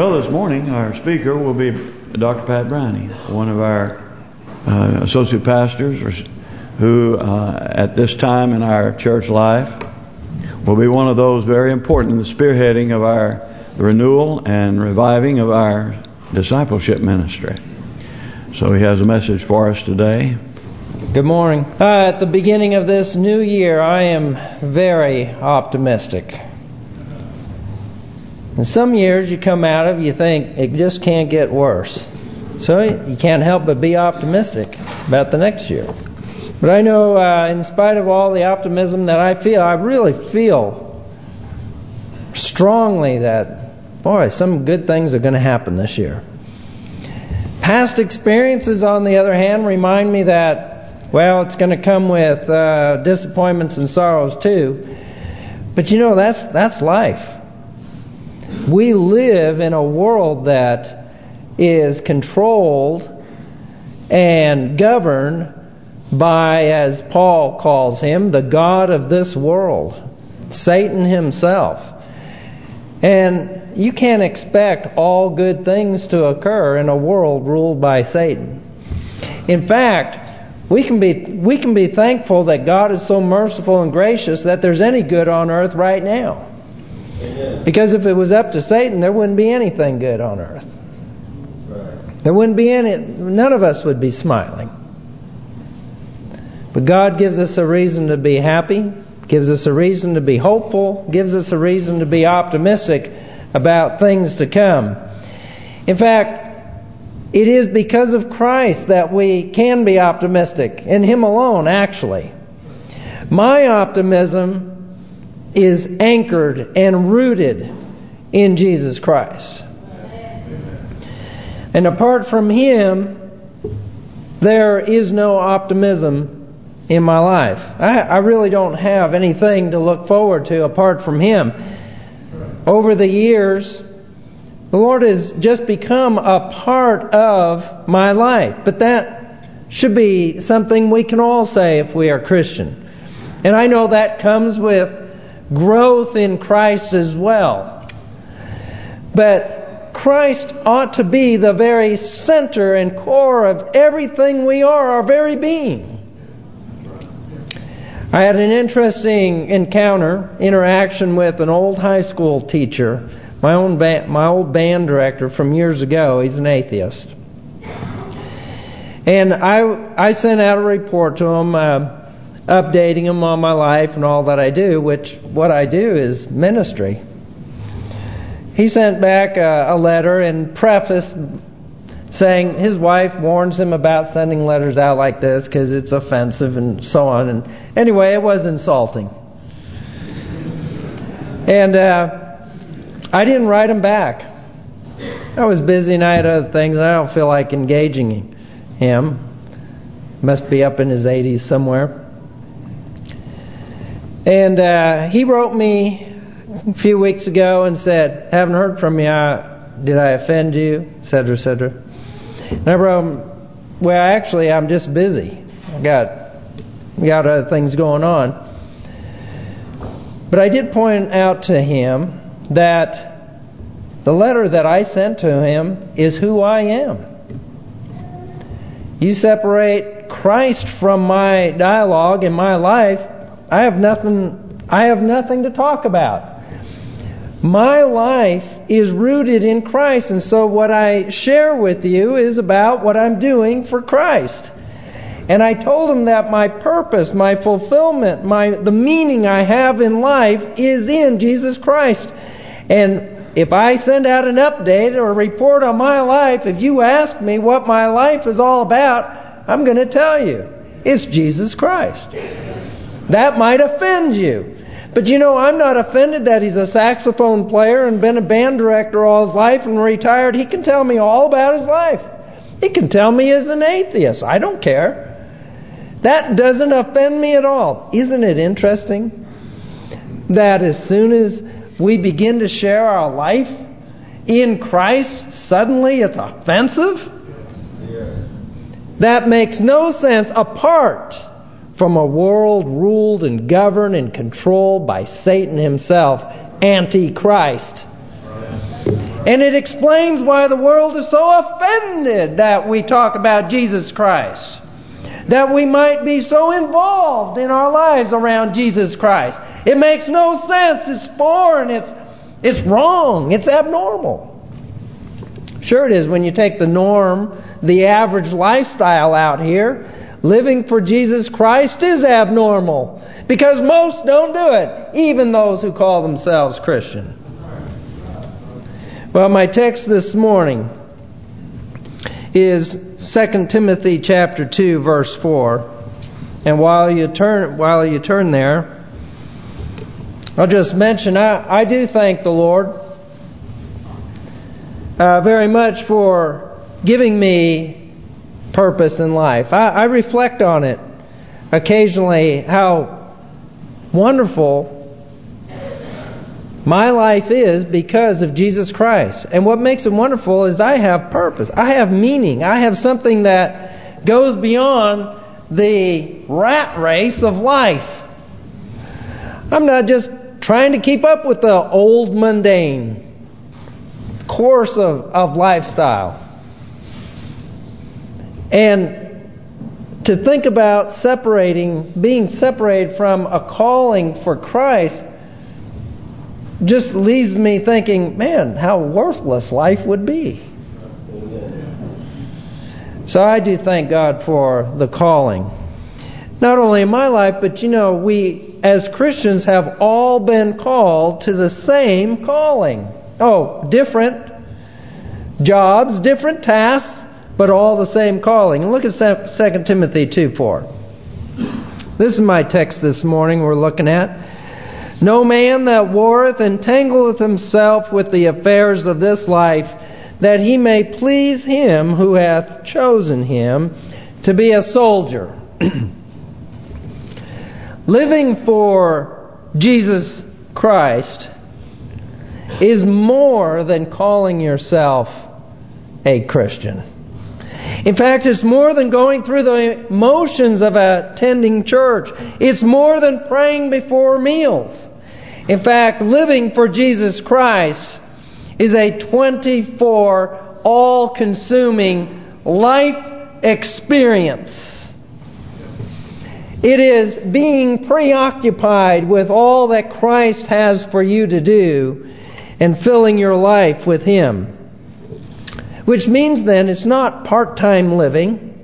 Well, this morning our speaker will be Dr. Pat Brownie, one of our uh, associate pastors who uh, at this time in our church life will be one of those very important in the spearheading of our renewal and reviving of our discipleship ministry. So he has a message for us today. Good morning. Uh, at the beginning of this new year, I am very optimistic. And some years you come out of, you think it just can't get worse. So you can't help but be optimistic about the next year. But I know uh, in spite of all the optimism that I feel, I really feel strongly that, boy, some good things are going to happen this year. Past experiences, on the other hand, remind me that, well, it's going to come with uh, disappointments and sorrows too. But you know, that's that's life. We live in a world that is controlled and governed by, as Paul calls him, the God of this world, Satan himself. And you can't expect all good things to occur in a world ruled by Satan. In fact, we can be we can be thankful that God is so merciful and gracious that there's any good on earth right now. Because if it was up to Satan, there wouldn't be anything good on earth. There wouldn't be any, none of us would be smiling. But God gives us a reason to be happy, gives us a reason to be hopeful, gives us a reason to be optimistic about things to come. In fact, it is because of Christ that we can be optimistic, in Him alone, actually. My optimism is anchored and rooted in Jesus Christ. And apart from Him, there is no optimism in my life. I, I really don't have anything to look forward to apart from Him. Over the years, the Lord has just become a part of my life. But that should be something we can all say if we are Christian. And I know that comes with growth in Christ as well. But Christ ought to be the very center and core of everything we are, our very being. I had an interesting encounter, interaction with an old high school teacher, my own my old band director from years ago. He's an atheist. And I I sent out a report to him uh, updating him on my life and all that I do, which what I do is ministry. He sent back a, a letter and preface saying his wife warns him about sending letters out like this because it's offensive and so on. And anyway, it was insulting. And uh, I didn't write him back. I was busy and I had other things and I don't feel like engaging him. Must be up in his 80s somewhere. And uh, he wrote me a few weeks ago and said, haven't heard from you. I, did I offend you? Etc. Etc. And I wrote him, well, actually, I'm just busy. I got got other things going on. But I did point out to him that the letter that I sent to him is who I am. You separate Christ from my dialogue in my life, I have nothing I have nothing to talk about. My life is rooted in Christ, and so what I share with you is about what I'm doing for Christ. And I told him that my purpose, my fulfillment, my the meaning I have in life is in Jesus Christ. And if I send out an update or a report on my life, if you ask me what my life is all about, I'm going to tell you. It's Jesus Christ. That might offend you. But you know, I'm not offended that he's a saxophone player and been a band director all his life and retired. He can tell me all about his life. He can tell me he's an atheist. I don't care. That doesn't offend me at all. Isn't it interesting that as soon as we begin to share our life in Christ, suddenly it's offensive? That makes no sense apart from a world ruled and governed and controlled by Satan himself, Antichrist. And it explains why the world is so offended that we talk about Jesus Christ. That we might be so involved in our lives around Jesus Christ. It makes no sense. It's foreign. It's it's wrong. It's abnormal. Sure it is when you take the norm, the average lifestyle out here. Living for Jesus Christ is abnormal. Because most don't do it. Even those who call themselves Christian. Well, my text this morning is 2 Timothy chapter 2 verse 4. And while you turn while you turn there, I'll just mention I I do thank the Lord uh, very much for giving me purpose in life. I, I reflect on it occasionally how wonderful my life is because of Jesus Christ. And what makes it wonderful is I have purpose. I have meaning. I have something that goes beyond the rat race of life. I'm not just trying to keep up with the old mundane course of, of lifestyle. And to think about separating, being separated from a calling for Christ just leaves me thinking, man, how worthless life would be. So I do thank God for the calling. Not only in my life, but you know, we as Christians have all been called to the same calling. Oh, different jobs, different tasks, but all the same calling. And look at 2 Timothy 2.4. This is my text this morning we're looking at. No man that warreth entangleth himself with the affairs of this life, that he may please him who hath chosen him to be a soldier. Living for Jesus Christ is more than calling yourself a Christian. In fact, it's more than going through the motions of attending church. It's more than praying before meals. In fact, living for Jesus Christ is a 24 all-consuming life experience. It is being preoccupied with all that Christ has for you to do and filling your life with Him. Which means then it's not part-time living.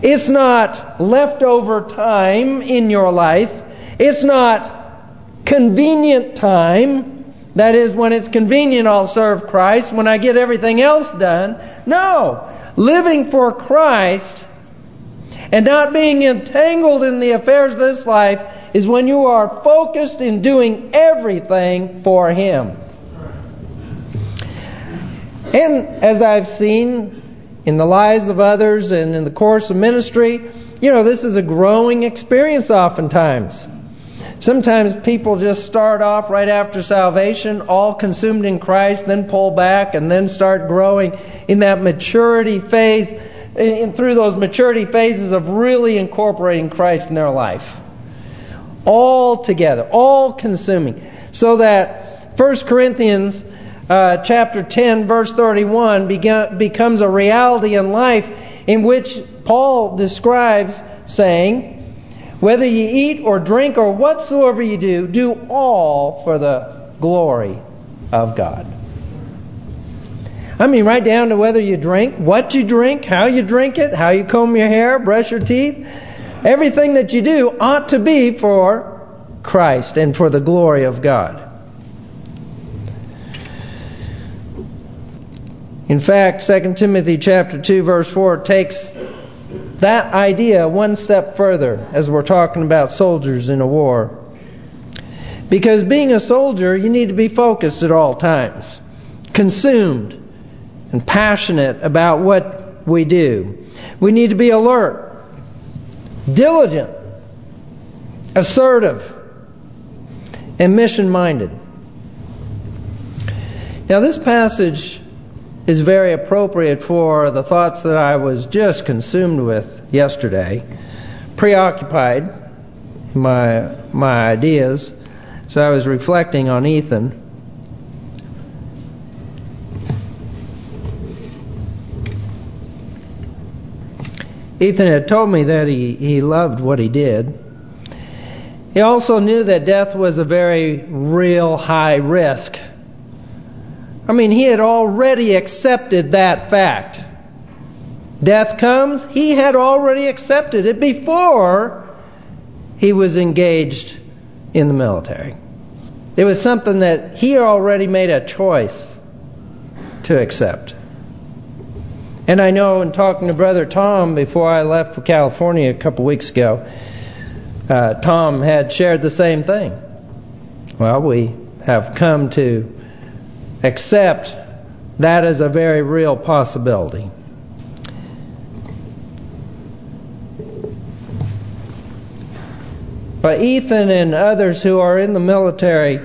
It's not leftover time in your life. It's not convenient time. That is, when it's convenient, I'll serve Christ. When I get everything else done. No. Living for Christ and not being entangled in the affairs of this life is when you are focused in doing everything for Him. And as I've seen in the lives of others and in the course of ministry, you know, this is a growing experience oftentimes. Sometimes people just start off right after salvation, all consumed in Christ, then pull back and then start growing in that maturity phase, and through those maturity phases of really incorporating Christ in their life. All together, all consuming. So that 1 Corinthians uh, chapter 10, verse 31 becomes a reality in life in which Paul describes saying, whether you eat or drink or whatsoever you do, do all for the glory of God. I mean, right down to whether you drink, what you drink, how you drink it, how you comb your hair, brush your teeth. Everything that you do ought to be for Christ and for the glory of God. In fact, 2 Timothy chapter 2 verse 4 takes that idea one step further as we're talking about soldiers in a war. Because being a soldier, you need to be focused at all times. Consumed and passionate about what we do. We need to be alert, diligent, assertive, and mission-minded. Now this passage is very appropriate for the thoughts that I was just consumed with yesterday. Preoccupied, my my ideas. So I was reflecting on Ethan. Ethan had told me that he, he loved what he did. He also knew that death was a very real high risk I mean, he had already accepted that fact. Death comes, he had already accepted it before he was engaged in the military. It was something that he already made a choice to accept. And I know in talking to Brother Tom before I left for California a couple weeks ago, uh, Tom had shared the same thing. Well, we have come to accept that as a very real possibility. But Ethan and others who are in the military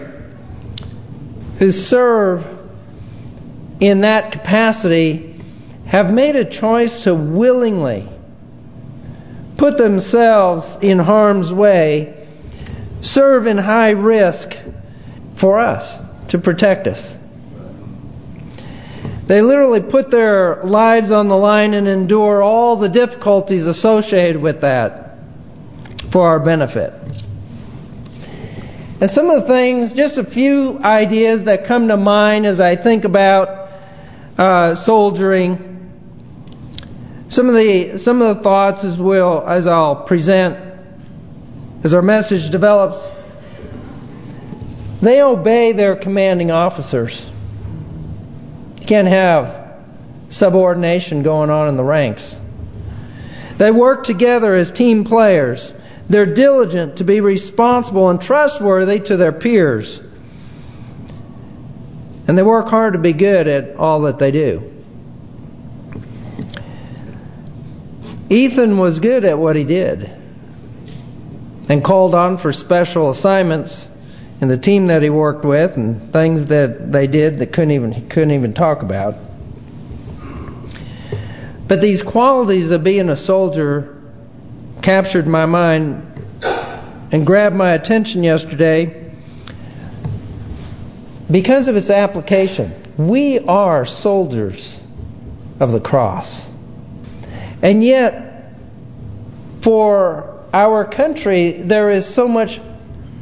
who serve in that capacity have made a choice to willingly put themselves in harm's way, serve in high risk for us, to protect us. They literally put their lives on the line and endure all the difficulties associated with that for our benefit. And some of the things, just a few ideas that come to mind as I think about uh, soldiering. Some of the some of the thoughts as will as I'll present as our message develops. They obey their commanding officers. Can't have subordination going on in the ranks. They work together as team players. They're diligent to be responsible and trustworthy to their peers. And they work hard to be good at all that they do. Ethan was good at what he did and called on for special assignments in the team that he worked with and things that they did that couldn't even he couldn't even talk about. But these qualities of being a soldier captured my mind and grabbed my attention yesterday because of its application. We are soldiers of the cross. And yet, for our country, there is so much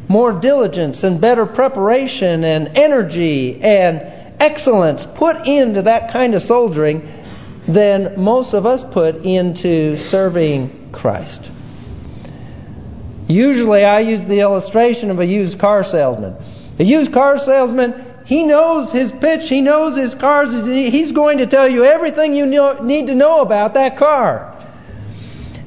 more diligence and better preparation and energy and excellence put into that kind of soldiering than most of us put into serving Christ. Usually I use the illustration of a used car salesman. A used car salesman, he knows his pitch, he knows his cars, he's going to tell you everything you need to know about that car.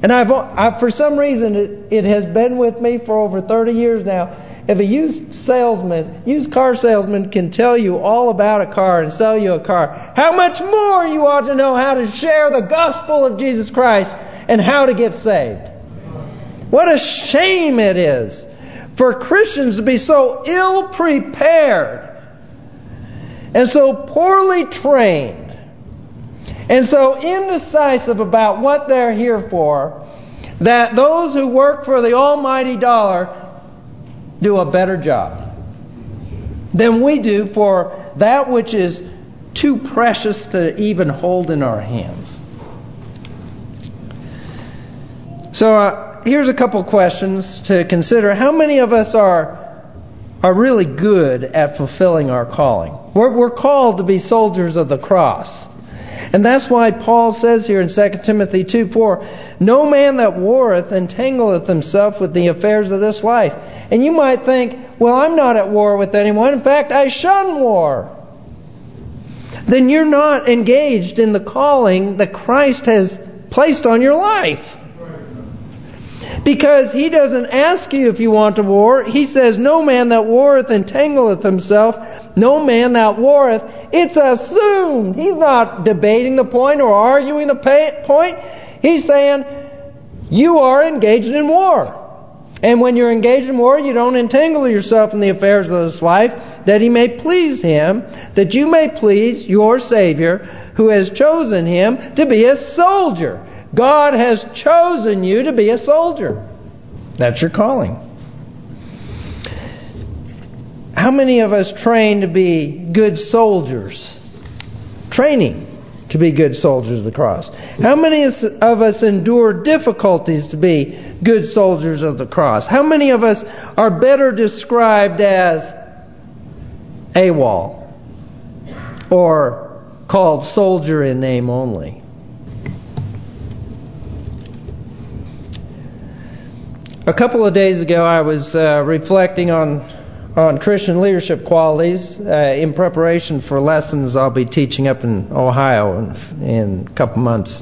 And I've, I, for some reason, it, it has been with me for over 30 years now. If a used salesman, used car salesman can tell you all about a car and sell you a car, how much more you ought to know how to share the gospel of Jesus Christ and how to get saved. What a shame it is for Christians to be so ill-prepared and so poorly trained and so indecisive about what they're here for that those who work for the almighty dollar do a better job than we do for that which is too precious to even hold in our hands. So uh, here's a couple questions to consider. How many of us are are really good at fulfilling our calling? We're, we're called to be soldiers of the cross. And that's why Paul says here in 2 Timothy 2:4, No man that warreth entangleth himself with the affairs of this life. And you might think, well, I'm not at war with anyone. In fact, I shun war. Then you're not engaged in the calling that Christ has placed on your life. Because he doesn't ask you if you want to war. He says, No man that warreth entangleth himself. No man that warreth. It's assumed. He's not debating the point or arguing the point. He's saying, you are engaged in war. And when you're engaged in war, you don't entangle yourself in the affairs of this life, that he may please him, that you may please your Savior, who has chosen him to be a soldier. God has chosen you to be a soldier. That's your calling. How many of us train to be good soldiers? Training to be good soldiers of the cross? How many of us endure difficulties to be good soldiers of the cross? How many of us are better described as AWOL or called soldier in name only? A couple of days ago I was uh, reflecting on on Christian leadership qualities uh, in preparation for lessons I'll be teaching up in Ohio in, in a couple months.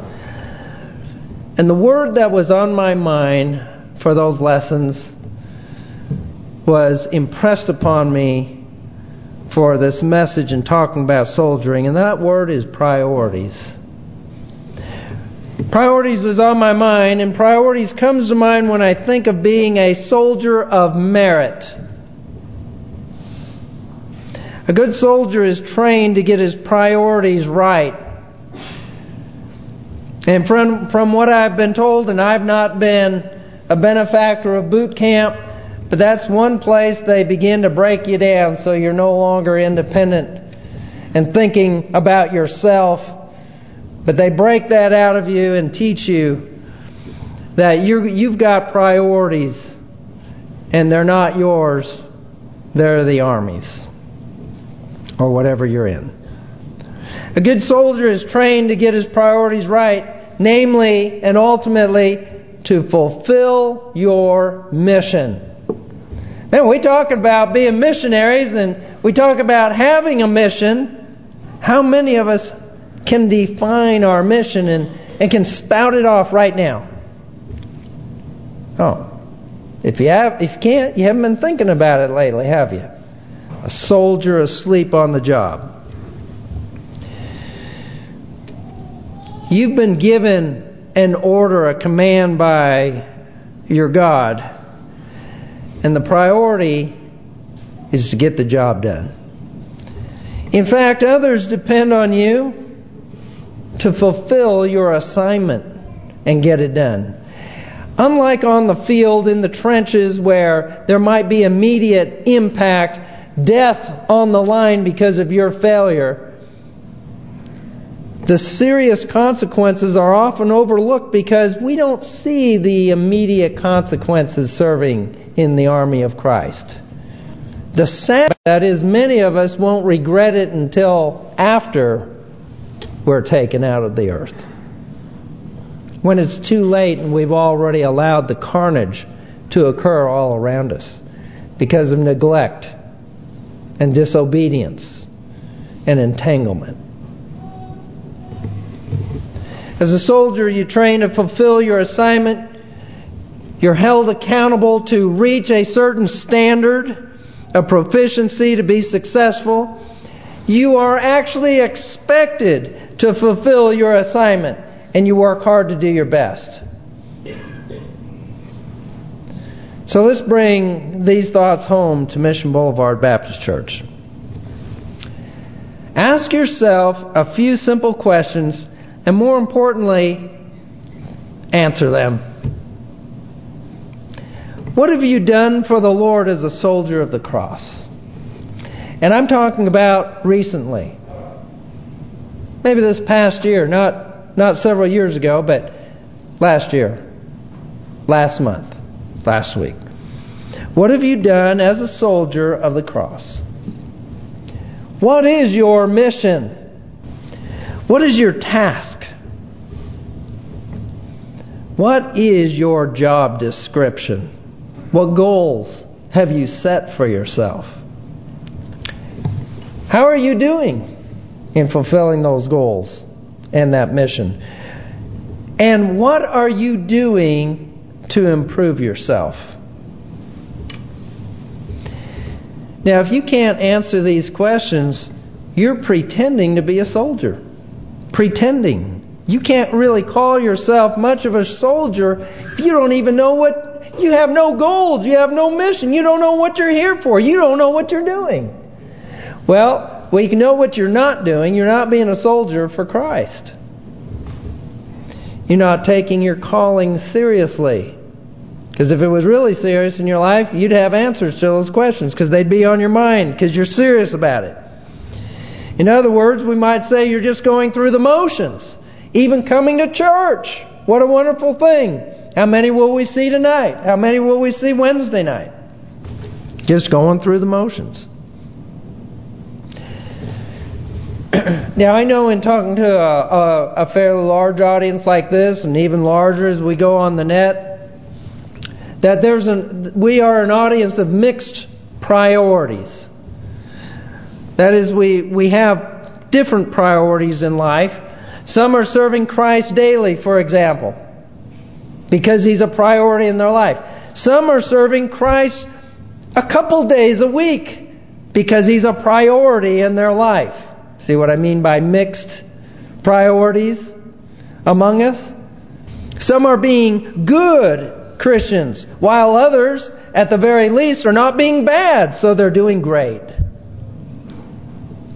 And the word that was on my mind for those lessons was impressed upon me for this message and talking about soldiering, and that word is priorities. Priorities was on my mind, and priorities comes to mind when I think of being a soldier of merit. A good soldier is trained to get his priorities right. And from from what I've been told, and I've not been a benefactor of boot camp, but that's one place they begin to break you down so you're no longer independent and thinking about yourself. But they break that out of you and teach you that you you've got priorities and they're not yours. They're the Army's or whatever you're in. A good soldier is trained to get his priorities right, namely and ultimately to fulfill your mission. Now we talk about being missionaries and we talk about having a mission. How many of us can define our mission and, and can spout it off right now? Oh. If you have if you can't, you haven't been thinking about it lately, have you? A soldier asleep on the job. You've been given an order, a command by your God. And the priority is to get the job done. In fact, others depend on you to fulfill your assignment and get it done. Unlike on the field in the trenches where there might be immediate impact death on the line because of your failure, the serious consequences are often overlooked because we don't see the immediate consequences serving in the army of Christ. The sad that is many of us won't regret it until after we're taken out of the earth. When it's too late and we've already allowed the carnage to occur all around us because of neglect and disobedience and entanglement. As a soldier, you train to fulfill your assignment. You're held accountable to reach a certain standard of proficiency to be successful. You are actually expected to fulfill your assignment, and you work hard to do your best. So let's bring these thoughts home to Mission Boulevard Baptist Church. Ask yourself a few simple questions, and more importantly, answer them. What have you done for the Lord as a soldier of the cross? And I'm talking about recently. Maybe this past year, not not several years ago, but last year, last month last week. What have you done as a soldier of the cross? What is your mission? What is your task? What is your job description? What goals have you set for yourself? How are you doing in fulfilling those goals and that mission? And what are you doing to improve yourself? Now, if you can't answer these questions, you're pretending to be a soldier. Pretending. You can't really call yourself much of a soldier if you don't even know what... You have no goals. You have no mission. You don't know what you're here for. You don't know what you're doing. Well, we can know what you're not doing. You're not being a soldier for Christ. You're not taking your calling seriously. Because if it was really serious in your life, you'd have answers to those questions because they'd be on your mind because you're serious about it. In other words, we might say you're just going through the motions. Even coming to church. What a wonderful thing. How many will we see tonight? How many will we see Wednesday night? Just going through the motions. now, I know in talking to a, a, a fairly large audience like this, and even larger as we go on the net, that there's an we are an audience of mixed priorities. That is, we we have different priorities in life. Some are serving Christ daily, for example, because He's a priority in their life. Some are serving Christ a couple days a week because He's a priority in their life. See what I mean by mixed priorities among us? Some are being good Christians, while others, at the very least, are not being bad, so they're doing great.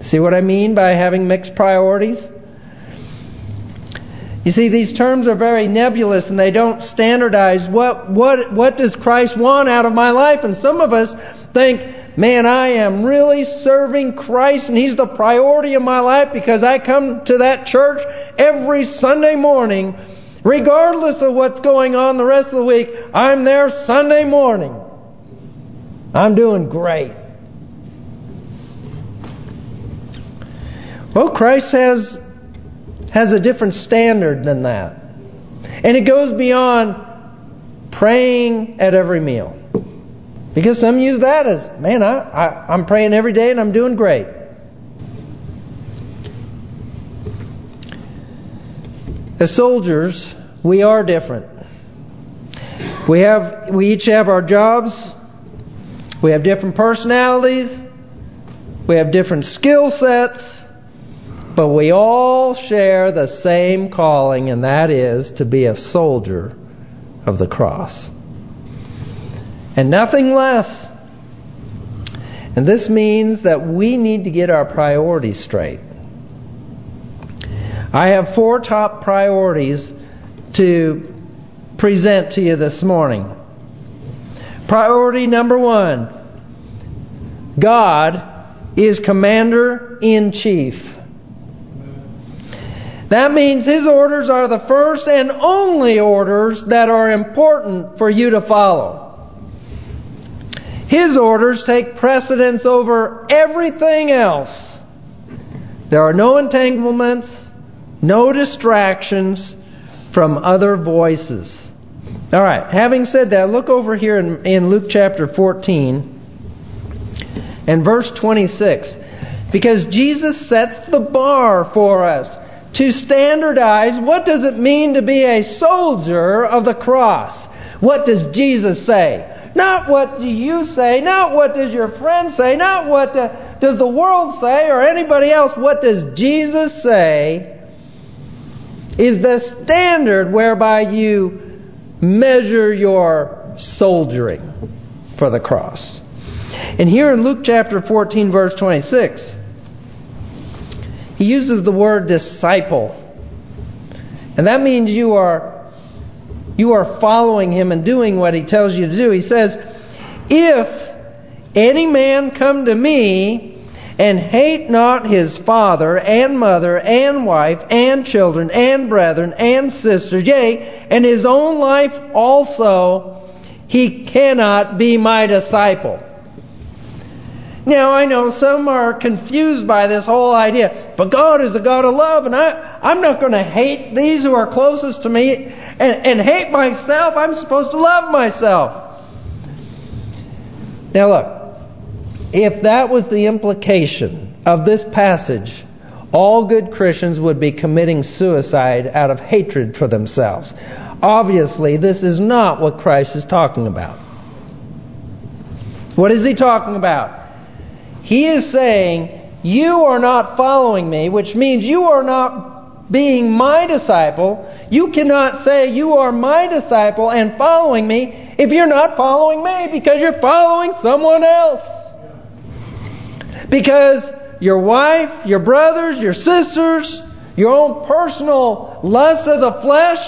See what I mean by having mixed priorities? You see, these terms are very nebulous and they don't standardize what what what does Christ want out of my life. And some of us think, man, I am really serving Christ and He's the priority of my life because I come to that church every Sunday morning. Regardless of what's going on the rest of the week, I'm there Sunday morning. I'm doing great. Well, Christ has has a different standard than that. And it goes beyond praying at every meal. Because some use that as, man, I, I, I'm praying every day and I'm doing great. As soldiers, we are different. We have we each have our jobs. We have different personalities. We have different skill sets. But we all share the same calling, and that is to be a soldier of the cross and nothing less. And this means that we need to get our priorities straight. I have four top priorities to present to you this morning. Priority number one. God is Commander-in-Chief. That means His orders are the first and only orders that are important for you to follow. His orders take precedence over everything else. There are no entanglements, no distractions from other voices. All right, having said that, look over here in, in Luke chapter 14 and verse 26. Because Jesus sets the bar for us to standardize what does it mean to be a soldier of the cross. What does Jesus say? Not what do you say, not what does your friend say, not what does the world say or anybody else. What does Jesus say is the standard whereby you measure your soldiering for the cross. And here in Luke chapter 14 verse 26, he uses the word disciple. And that means you are you are following him and doing what he tells you to do. He says, If any man come to me and hate not his father and mother and wife and children and brethren and sisters, yea, and his own life also, he cannot be my disciple. Now, I know some are confused by this whole idea. But God is a God of love, and I, I'm not going to hate these who are closest to me and, and hate myself. I'm supposed to love myself. Now look, if that was the implication of this passage, all good Christians would be committing suicide out of hatred for themselves. Obviously, this is not what Christ is talking about. What is he talking about? He is saying, you are not following me, which means you are not being my disciple. You cannot say you are my disciple and following me if you're not following me because you're following someone else. Because your wife, your brothers, your sisters, your own personal lust of the flesh,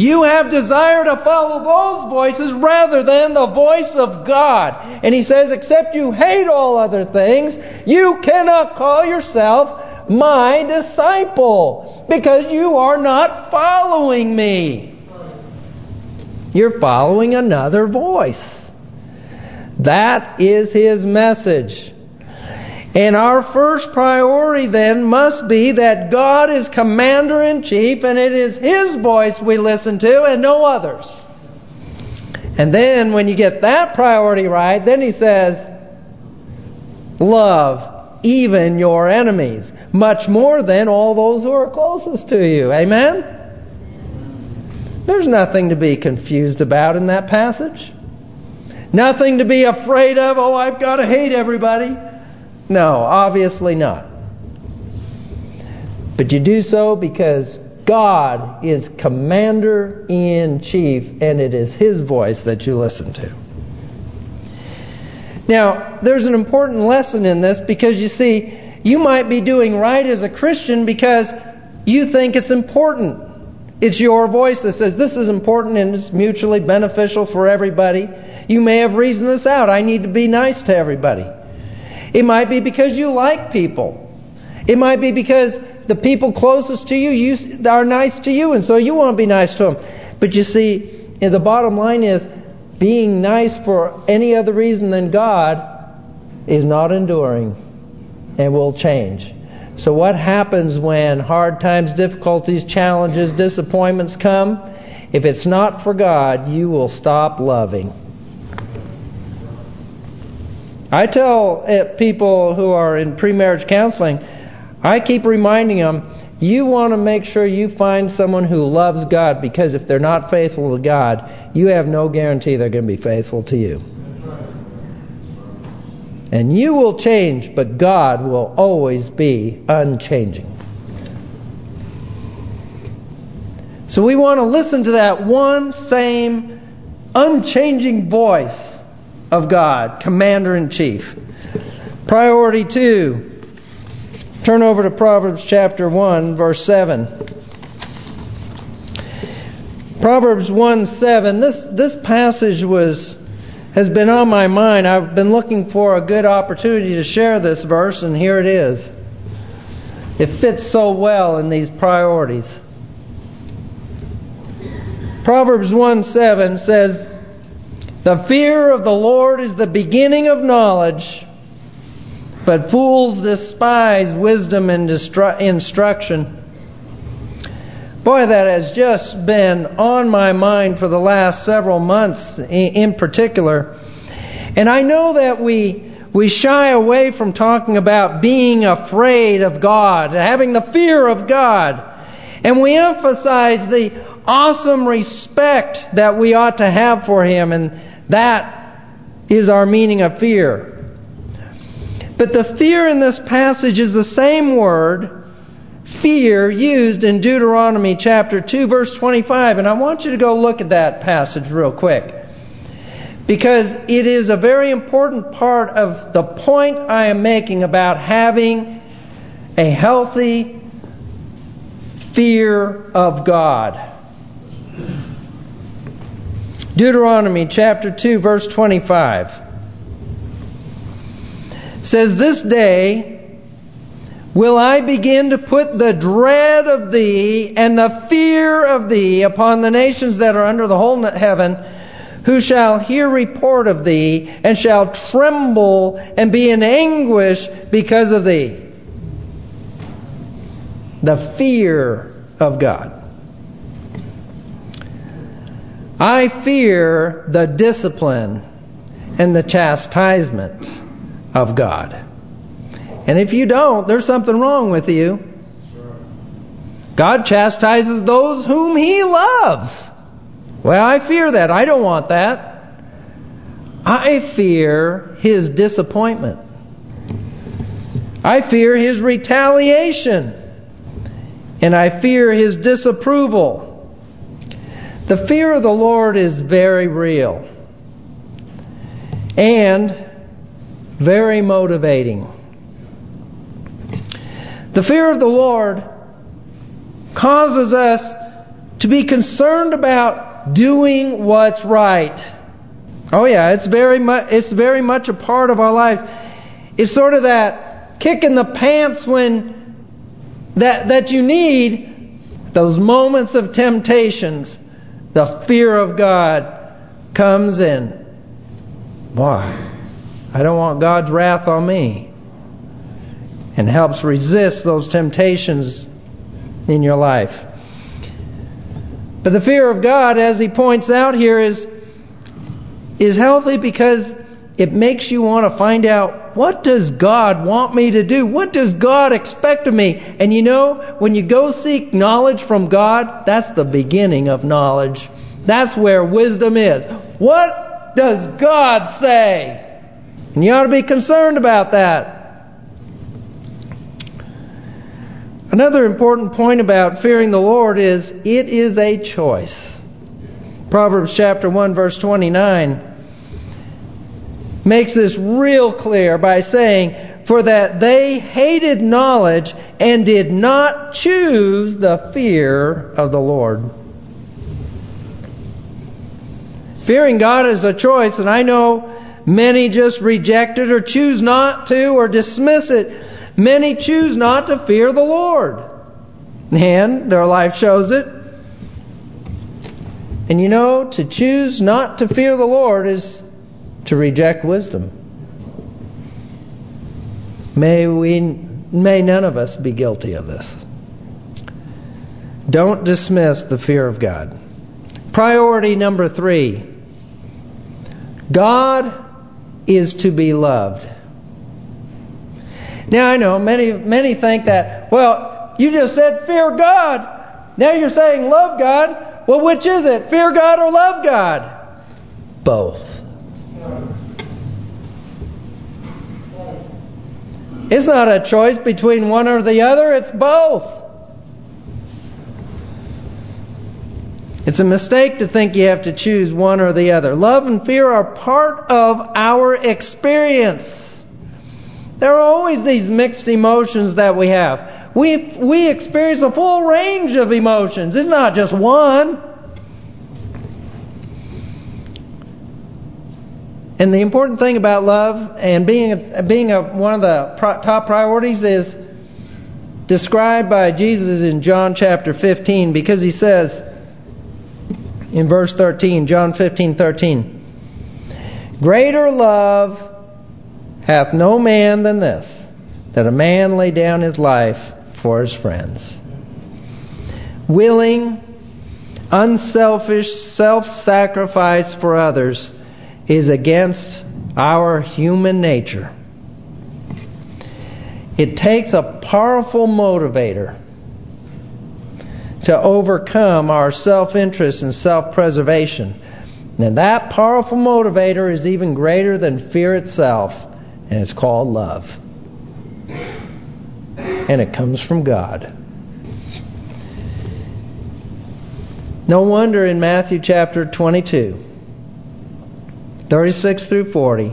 You have desire to follow those voices rather than the voice of God. And he says, except you hate all other things, you cannot call yourself my disciple because you are not following me. You're following another voice. That is his message. And our first priority then must be that God is Commander-in-Chief and it is His voice we listen to and no others. And then when you get that priority right, then He says, love even your enemies, much more than all those who are closest to you. Amen? There's nothing to be confused about in that passage. Nothing to be afraid of, oh, I've got to hate everybody. No, obviously not. But you do so because God is commander-in-chief and it is His voice that you listen to. Now, there's an important lesson in this because you see, you might be doing right as a Christian because you think it's important. It's your voice that says this is important and it's mutually beneficial for everybody. You may have reasoned this out. I need to be nice to everybody. It might be because you like people. It might be because the people closest to you, you are nice to you, and so you want to be nice to them. But you see, the bottom line is, being nice for any other reason than God is not enduring and will change. So what happens when hard times, difficulties, challenges, disappointments come? If it's not for God, you will stop loving. I tell eh, people who are in pre-marriage counseling, I keep reminding them, you want to make sure you find someone who loves God because if they're not faithful to God, you have no guarantee they're going to be faithful to you. And you will change, but God will always be unchanging. So we want to listen to that one same unchanging voice of God, Commander-in-Chief. Priority two. Turn over to Proverbs chapter 1, verse 7. Proverbs 1, 7. This, this passage was has been on my mind. I've been looking for a good opportunity to share this verse, and here it is. It fits so well in these priorities. Proverbs 1, 7 says, the fear of the Lord is the beginning of knowledge, but fools despise wisdom and instruction. Boy, that has just been on my mind for the last several months in particular. And I know that we we shy away from talking about being afraid of God, having the fear of God. And we emphasize the awesome respect that we ought to have for Him and that is our meaning of fear. But the fear in this passage is the same word, fear, used in Deuteronomy chapter 2, verse 25. And I want you to go look at that passage real quick. Because it is a very important part of the point I am making about having a healthy fear of God. Deuteronomy chapter 2 verse 25 says, This day will I begin to put the dread of thee and the fear of thee upon the nations that are under the whole heaven, who shall hear report of thee, and shall tremble and be in anguish because of thee. The fear of God. I fear the discipline and the chastisement of God. And if you don't, there's something wrong with you. God chastises those whom He loves. Well, I fear that. I don't want that. I fear His disappointment. I fear His retaliation. And I fear His disapproval. The fear of the Lord is very real and very motivating. The fear of the Lord causes us to be concerned about doing what's right. Oh yeah, it's very much it's very much a part of our lives. It's sort of that kick in the pants when that that you need those moments of temptations. The fear of God comes in. Why? I don't want God's wrath on me. And helps resist those temptations in your life. But the fear of God, as he points out here, is is healthy because it makes you want to find out, what does God want me to do? What does God expect of me? And you know, when you go seek knowledge from God, that's the beginning of knowledge. That's where wisdom is. What does God say? And you ought to be concerned about that. Another important point about fearing the Lord is it is a choice. Proverbs chapter 1 verse 29 makes this real clear by saying, For that they hated knowledge and did not choose the fear of the Lord. Fearing God is a choice, and I know many just reject it or choose not to or dismiss it. Many choose not to fear the Lord. And their life shows it. And you know, to choose not to fear the Lord is to reject wisdom. May we, may none of us be guilty of this. Don't dismiss the fear of God. Priority number three. God is to be loved. Now I know many many think that, well, you just said fear God. Now you're saying love God. Well, which is it? Fear God or love God? Both. It's not a choice between one or the other, it's both. It's a mistake to think you have to choose one or the other. Love and fear are part of our experience. There are always these mixed emotions that we have. We we experience a full range of emotions. It's not just one. And the important thing about love and being being a, one of the top priorities is described by Jesus in John chapter 15 because he says in verse 13, John 15:13, Greater love hath no man than this, that a man lay down his life for his friends. Willing, unselfish self-sacrifice for others is against our human nature. It takes a powerful motivator to overcome our self-interest and self-preservation. And that powerful motivator is even greater than fear itself and it's called love. And it comes from God. No wonder in Matthew chapter 22, 36 through 40,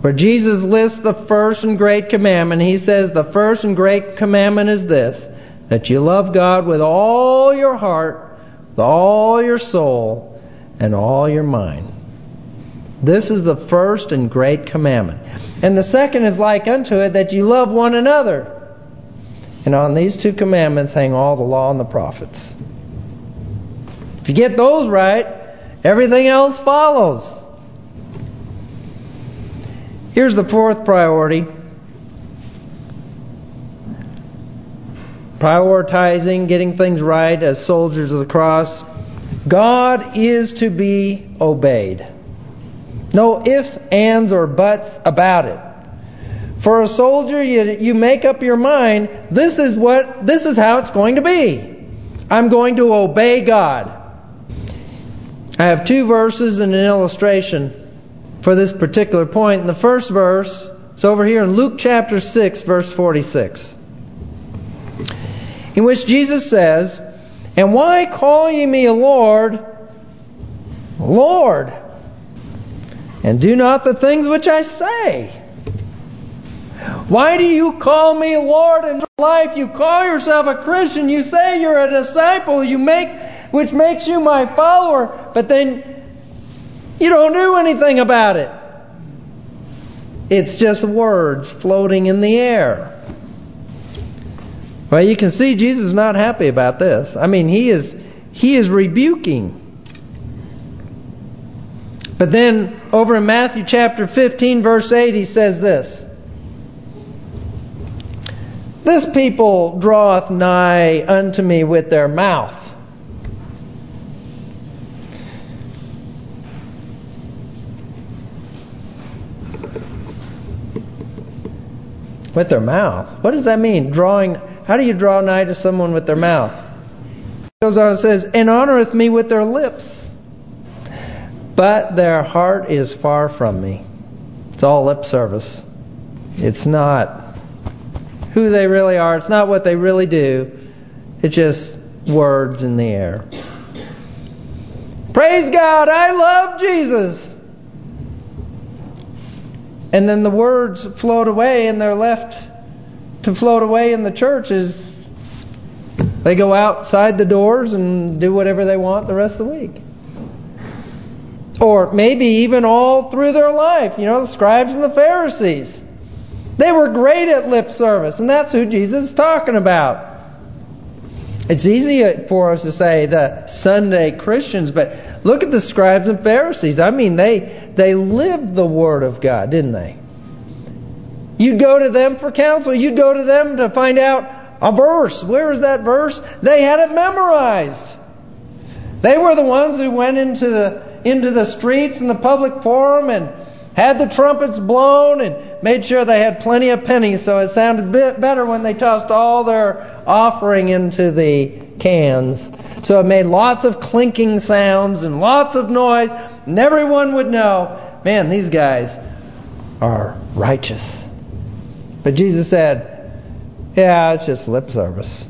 where Jesus lists the first and great commandment, he says the first and great commandment is this, that you love God with all your heart, with all your soul, and all your mind. This is the first and great commandment. And the second is like unto it, that you love one another. And on these two commandments hang all the law and the prophets. If you get those right, everything else follows. Here's the fourth priority. Prioritizing, getting things right as soldiers of the cross. God is to be obeyed. No ifs, ands, or buts about it. For a soldier, you you make up your mind, this is what this is how it's going to be. I'm going to obey God. I have two verses and an illustration for this particular point. In the first verse, it's over here in Luke chapter 6, verse 46. In which Jesus says, And why call ye me Lord, Lord? and do not the things which I say. Why do you call me Lord in life? You call yourself a Christian. You say you're a disciple. You make, which makes you my follower. But then you don't do anything about it. It's just words floating in the air. Well, you can see Jesus is not happy about this. I mean, he is he is rebuking. But then over in Matthew chapter 15 verse 8 he says this. This people draweth nigh unto me with their mouth. With their mouth. What does that mean? Drawing. How do you draw nigh to someone with their mouth? It goes on and says, And honoreth me with their lips. But their heart is far from me. It's all lip service. It's not who they really are. It's not what they really do. It's just words in the air. Praise God, I love Jesus. And then the words float away and they're left to float away in the church churches. They go outside the doors and do whatever they want the rest of the week. Or maybe even all through their life. You know, the scribes and the Pharisees. They were great at lip service, and that's who Jesus is talking about. It's easy for us to say the Sunday Christians, but look at the scribes and Pharisees. I mean, they they lived the Word of God, didn't they? You'd go to them for counsel. You'd go to them to find out a verse. Where is that verse? They had it memorized. They were the ones who went into the into the streets and the public forum and had the trumpets blown and made sure they had plenty of pennies so it sounded bit better when they tossed all their offering into the cans. So it made lots of clinking sounds and lots of noise and everyone would know, man, these guys are righteous. But Jesus said, yeah, it's just lip service.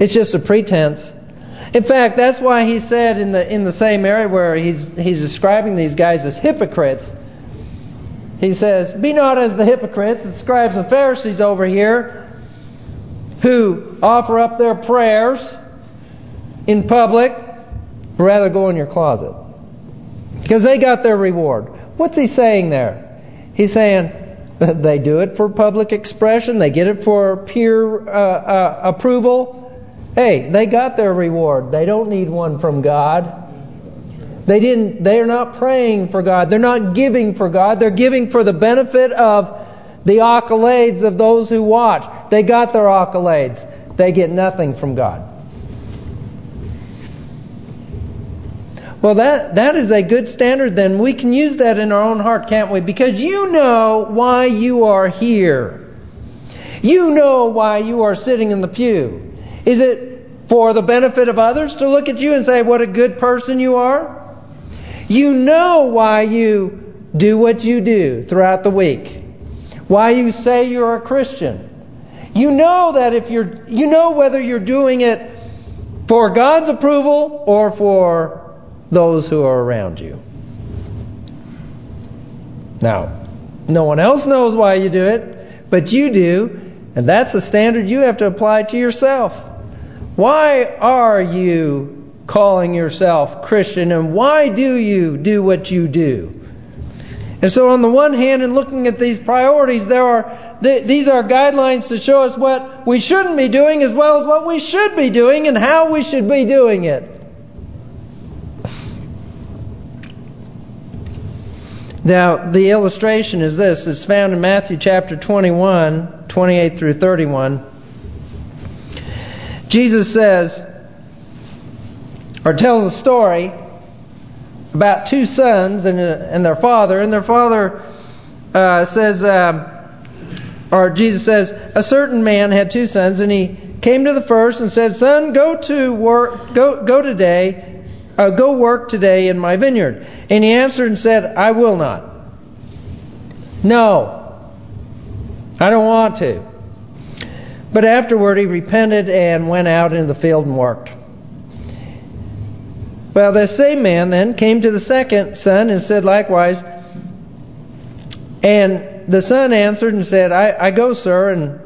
It's just a pretense. In fact, that's why he said in the in the same area where he's he's describing these guys as hypocrites, he says, Be not as the hypocrites, the scribes and Pharisees over here, who offer up their prayers in public, rather go in your closet. Because they got their reward. What's he saying there? He's saying they do it for public expression. They get it for peer uh, uh, approval. Hey, they got their reward. They don't need one from God. They didn't. They're not praying for God. They're not giving for God. They're giving for the benefit of the accolades of those who watch. They got their accolades. They get nothing from God. Well, that that is a good standard then. We can use that in our own heart, can't we? Because you know why you are here. You know why you are sitting in the pew. Is it for the benefit of others to look at you and say, what a good person you are? You know why you do what you do throughout the week. Why you say you're a Christian. You know that if you're, you know whether you're doing it for God's approval or for those who are around you. Now, no one else knows why you do it, but you do, and that's the standard you have to apply to yourself. Why are you calling yourself Christian and why do you do what you do? And so on the one hand, in looking at these priorities, there are th these are guidelines to show us what we shouldn't be doing as well as what we should be doing and how we should be doing it. Now, the illustration is this. It's found in Matthew chapter 21, 28 through 31. Jesus says, or tells a story about two sons and and their father, and their father uh, says, uh, or Jesus says, a certain man had two sons, and he came to the first and said, "Son, go to work, go go today, uh, go work today in my vineyard." And he answered and said, "I will not. No, I don't want to." But afterward he repented and went out into the field and worked. Well, the same man then came to the second son and said likewise. And the son answered and said, I, I go, sir, and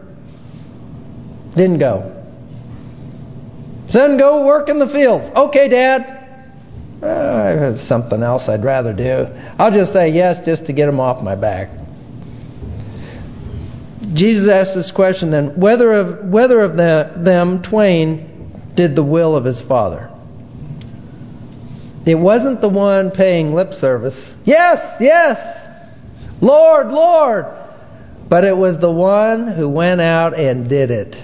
didn't go. Son, go work in the fields. Okay, Dad. Uh, I have something else I'd rather do. I'll just say yes just to get him off my back. Jesus asked this question then, whether of whether of the, them twain did the will of his father. It wasn't the one paying lip service. Yes, yes, Lord, Lord. But it was the one who went out and did it.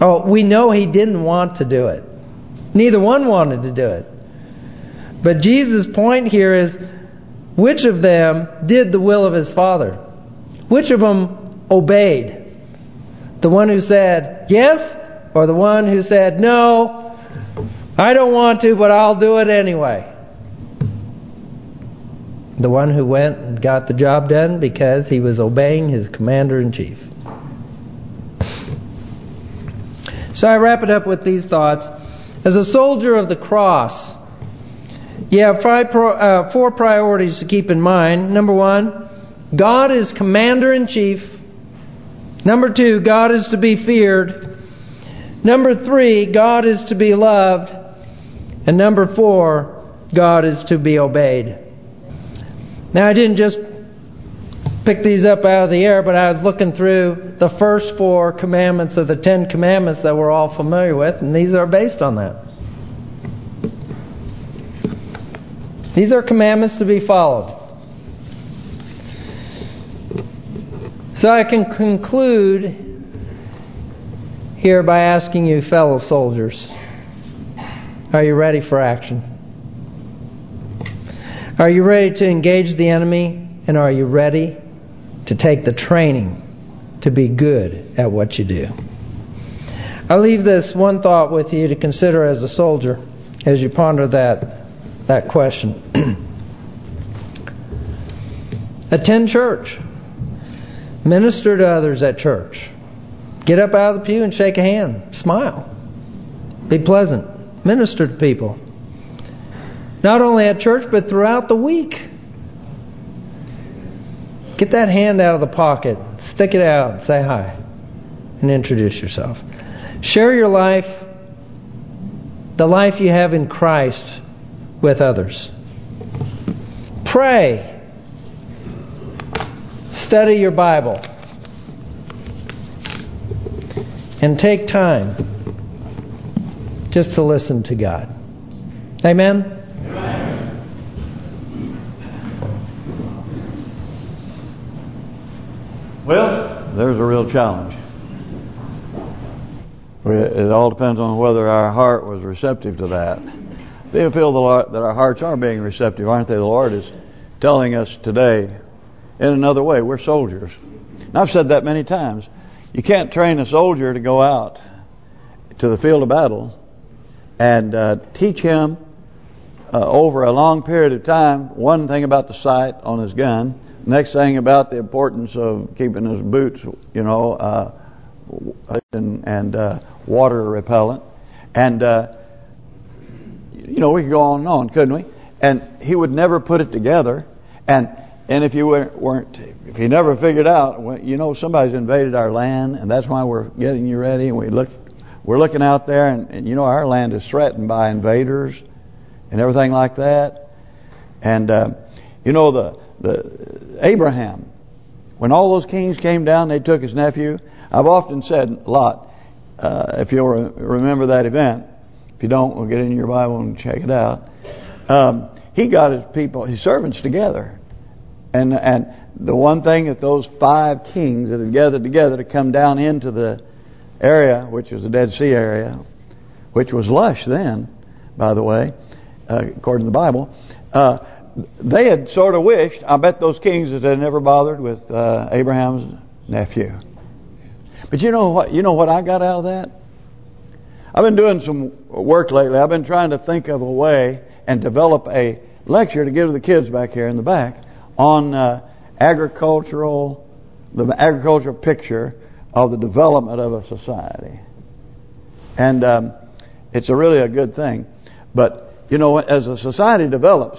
Oh, we know he didn't want to do it. Neither one wanted to do it. But Jesus' point here is, which of them did the will of his Father? Which of them obeyed? The one who said, yes, or the one who said, no, I don't want to, but I'll do it anyway? The one who went and got the job done because he was obeying his commander-in-chief. So I wrap it up with these thoughts. As a soldier of the cross, you have five pro, uh, four priorities to keep in mind. Number one, God is commander-in-chief. Number two, God is to be feared. Number three, God is to be loved. And number four, God is to be obeyed. Now, I didn't just pick these up out of the air, but I was looking through the first four commandments of the Ten Commandments that we're all familiar with, and these are based on that. These are commandments to be followed. So I can conclude here by asking you, fellow soldiers, are you ready for action? Are you ready to engage the enemy? And are you ready to take the training to be good at what you do. I'll leave this one thought with you to consider as a soldier as you ponder that that question. Attend church. Minister to others at church. Get up out of the pew and shake a hand. Smile. Be pleasant. Minister to people. Not only at church, but throughout the week. Get that hand out of the pocket, stick it out, say hi, and introduce yourself. Share your life, the life you have in Christ, with others. Pray. Study your Bible. And take time just to listen to God. Amen? Well, there's a real challenge. It all depends on whether our heart was receptive to that. They feel that our hearts are being receptive, aren't they? The Lord is telling us today in another way. We're soldiers. And I've said that many times. You can't train a soldier to go out to the field of battle and uh, teach him uh, over a long period of time one thing about the sight on his gun Next thing about the importance of keeping his boots, you know, uh, and, and uh, water repellent. And, uh, you know, we could go on and on, couldn't we? And he would never put it together. And and if you weren't, if he never figured out, you know, somebody's invaded our land, and that's why we're getting you ready. And we look, we're looking out there, and, and you know, our land is threatened by invaders and everything like that. And uh, you know, the the Abraham, when all those kings came down, they took his nephew. I've often said a lot, uh, if you'll re remember that event. If you don't, we'll get in your Bible and check it out. Um, he got his people, his servants together. And and the one thing that those five kings that had gathered together to come down into the area, which is the Dead Sea area, which was lush then, by the way, uh, according to the Bible, uh, they had sort of wished, I bet those kings that had never bothered with uh, Abraham's nephew. But you know what? You know what I got out of that? I've been doing some work lately. I've been trying to think of a way and develop a lecture to give to the kids back here in the back on uh, agricultural, the agricultural picture of the development of a society. And um, it's a really a good thing. But, you know, as a society develops,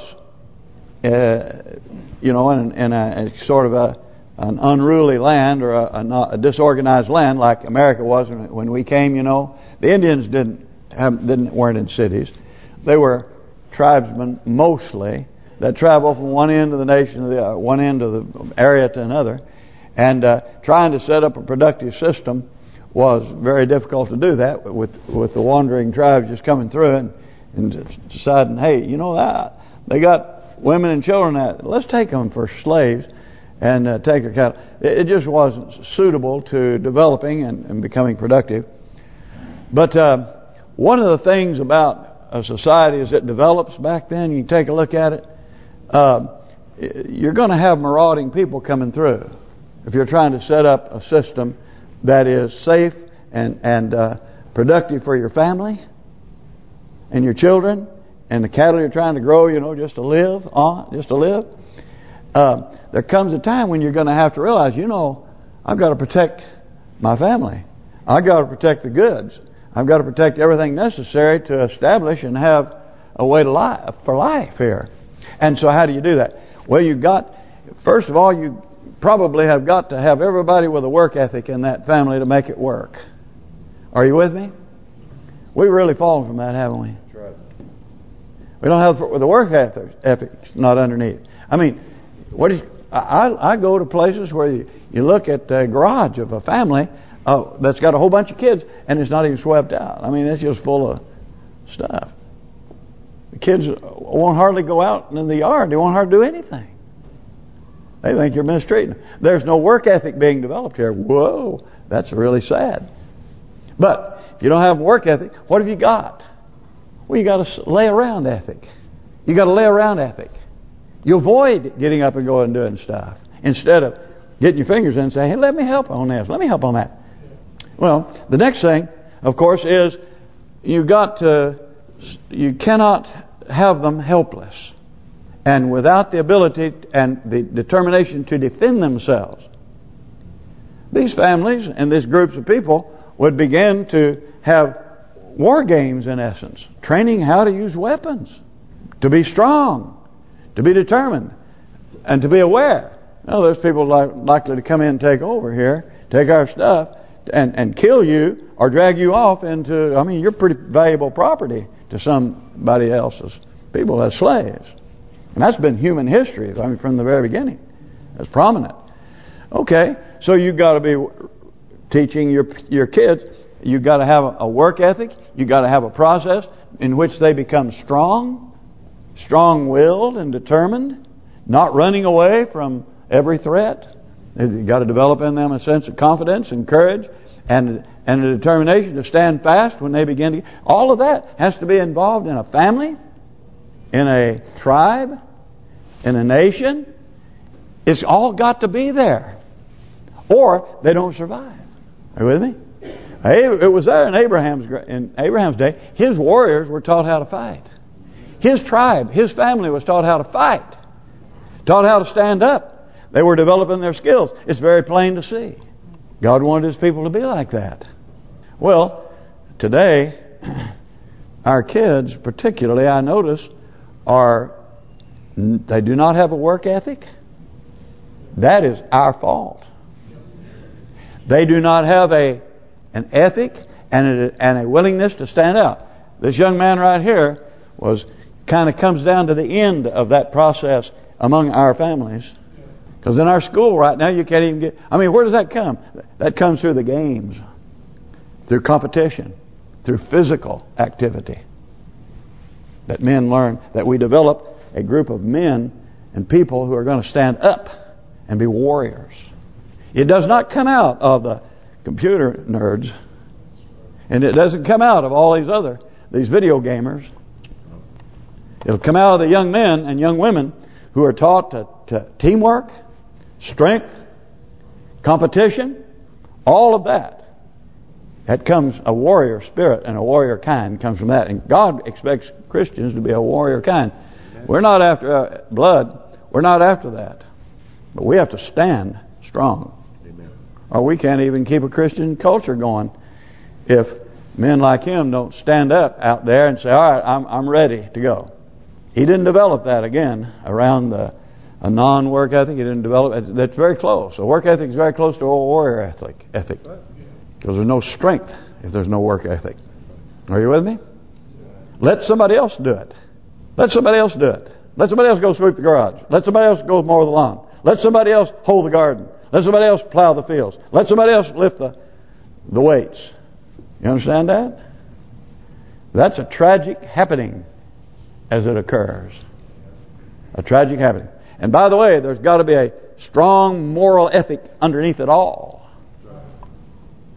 uh, you know, in, in a, a sort of a an unruly land or a, a, a, disorganized land like America was when we came, you know, the Indians didn't have, didn't weren't in cities. They were tribesmen mostly that traveled from one end of the nation to the uh, one end of the area to another, and uh, trying to set up a productive system was very difficult to do that with with the wandering tribes just coming through and and deciding, hey, you know that they got women and children that let's take them for slaves and uh, take their cattle. It, it, just wasn't suitable to developing and, and becoming productive. But uh, one of the things about a society as it develops back then, you take a look at it, uh, you're going to have marauding people coming through. If you're trying to set up a system that is safe and and uh, productive for your family and your children and the cattle you're trying to grow, you know, just to live on, just to live, uh, there comes a time when you're going to have to realize, you know, I've got to protect my family. I've got to protect the goods. I've got to protect everything necessary to establish and have a way to life for life here. And so how do you do that? Well, you've got, first of all, you probably have got to have everybody with a work ethic in that family to make it work. Are you with me? We've really fallen from that, haven't we? That's right. We don't have the work ethic not underneath. I mean, what is I I go to places where you, you look at the garage of a family uh, that's got a whole bunch of kids and it's not even swept out. I mean, it's just full of stuff. The kids won't hardly go out in the yard. They won't hardly do anything. They think you're mistreating them. There's no work ethic being developed here. Whoa, that's really sad. But if you don't have work ethic, what have you got? Well, you got a lay around ethic. You got a lay around ethic. You avoid getting up and going and doing stuff instead of getting your fingers in and saying, hey, let me help on this, let me help on that. Well, the next thing, of course, is you got to, you cannot have them helpless and without the ability and the determination to defend themselves. These families and these groups of people would begin to have war games in essence, training how to use weapons, to be strong, to be determined and to be aware. Now, there's people like, likely to come in and take over here, take our stuff, and and kill you or drag you off into. I mean, you're pretty valuable property to somebody else's people as slaves, and that's been human history. I mean, from the very beginning, it's prominent. Okay, so you've got to be teaching your your kids. You've got to have a work ethic. You've got to have a process in which they become strong strong-willed and determined, not running away from every threat. You've got to develop in them a sense of confidence and courage and and a determination to stand fast when they begin to... All of that has to be involved in a family, in a tribe, in a nation. It's all got to be there. Or they don't survive. Are you with me? It was there in Abraham's in Abraham's day. His warriors were taught how to fight. His tribe, his family was taught how to fight. Taught how to stand up. They were developing their skills. It's very plain to see. God wanted his people to be like that. Well, today, our kids, particularly, I notice, are they do not have a work ethic. That is our fault. They do not have a an ethic and a, and a willingness to stand out. This young man right here was kind of comes down to the end of that process among our families. Because in our school right now, you can't even get... I mean, where does that come? That comes through the games, through competition, through physical activity. That men learn, that we develop a group of men and people who are going to stand up and be warriors. It does not come out of the computer nerds. And it doesn't come out of all these other, these video gamers. It'll come out of the young men and young women who are taught to, to teamwork, strength, competition, all of that. That comes, a warrior spirit and a warrior kind comes from that. And God expects Christians to be a warrior kind. We're not after uh, blood. We're not after that. But we have to stand strong. Amen. Or we can't even keep a Christian culture going if men like him don't stand up out there and say, all right, I'm, I'm ready to go. He didn't develop that again around the a non-work ethic. He didn't develop that's very close. A work ethic is very close to a warrior ethic. Ethic, because there's no strength if there's no work ethic. Are you with me? Let somebody else do it. Let somebody else do it. Let somebody else go sweep the garage. Let somebody else go mow the lawn. Let somebody else hold the garden. Let somebody else plow the fields. Let somebody else lift the the weights. You understand that? That's a tragic happening as it occurs. A tragic happening. And by the way, there's got to be a strong moral ethic underneath it all.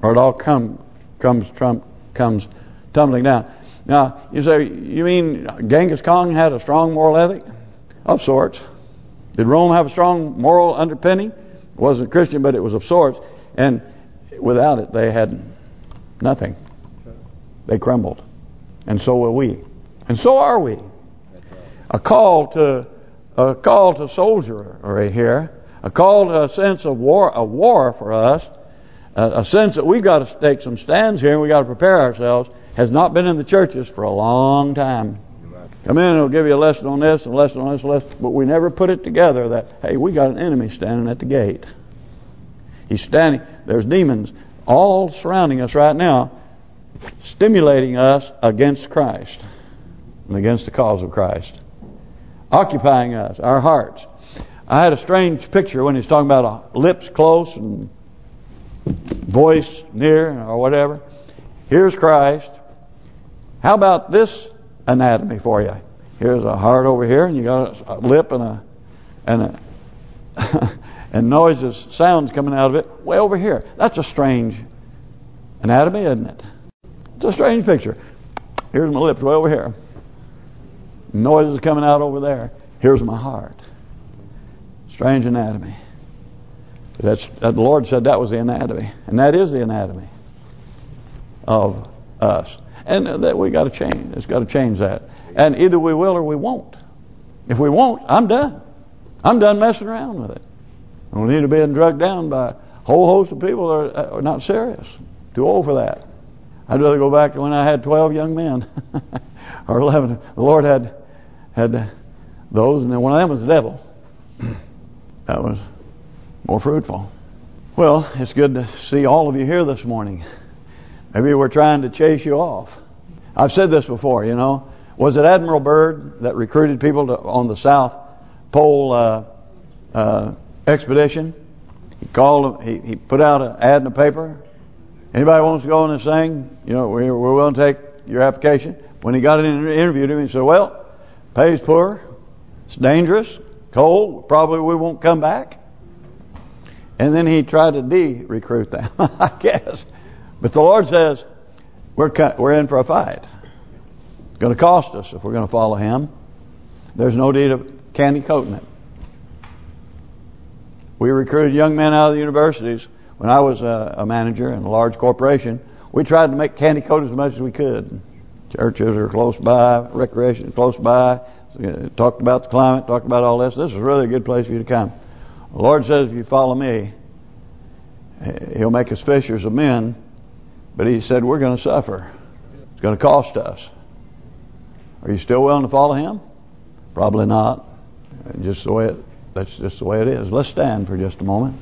Or it all come, comes trump, comes tumbling down. Now, you say, you mean Genghis Khan had a strong moral ethic? Of sorts. Did Rome have a strong moral underpinning? It wasn't Christian, but it was of sorts. And without it, they had nothing. They crumbled. And so will we. And so are we. A call to a call to soldier soldiery here, a call to a sense of war, a war for us, a, a sense that we've got to take some stands here and we've got to prepare ourselves, has not been in the churches for a long time. Come in it'll give you a lesson on this and a lesson on this, lesson, but we never put it together that, hey, we got an enemy standing at the gate. He's standing, there's demons all surrounding us right now, stimulating us against Christ and against the cause of Christ. Occupying us, our hearts. I had a strange picture when he's talking about lips close and voice near or whatever. Here's Christ. How about this anatomy for you? Here's a heart over here, and you got a lip and a and a and noises, sounds coming out of it way over here. That's a strange anatomy, isn't it? It's a strange picture. Here's my lips way over here. Noises coming out over there. Here's my heart. Strange anatomy. That's the Lord said that was the anatomy, and that is the anatomy of us. And that we got to change. It's got to change that. And either we will or we won't. If we won't, I'm done. I'm done messing around with it. I don't need to be drugged down by a whole host of people that are, uh, are not serious. Too old for that. I'd rather go back to when I had 12 young men. or 11. The Lord had had those, and then one of them was the devil. that was more fruitful. Well, it's good to see all of you here this morning. Maybe we're trying to chase you off. I've said this before, you know. Was it Admiral Byrd that recruited people to, on the South Pole uh, uh, expedition? He called. He he put out an ad in the paper. Anybody wants to go on this thing? You know, we're, we're willing to take your application. When he got in and interviewed him, he said, "Well, pays poor, it's dangerous, cold. Probably we won't come back." And then he tried to de-recruit them, I guess. But the Lord says, we're we're in for a fight. It's going to cost us if we're going to follow Him. There's no need of candy coating it. We recruited young men out of the universities. When I was a, a manager in a large corporation, we tried to make candy coat as much as we could. Churches are close by, recreation close by. Talked about the climate, talked about all this. This is really a good place for you to come. The Lord says if you follow me, He'll make us fishers of men. But He said we're going to suffer. It's going to cost us. Are you still willing to follow Him? Probably not. Just the way it, that's just the way it is. Let's stand for just a moment.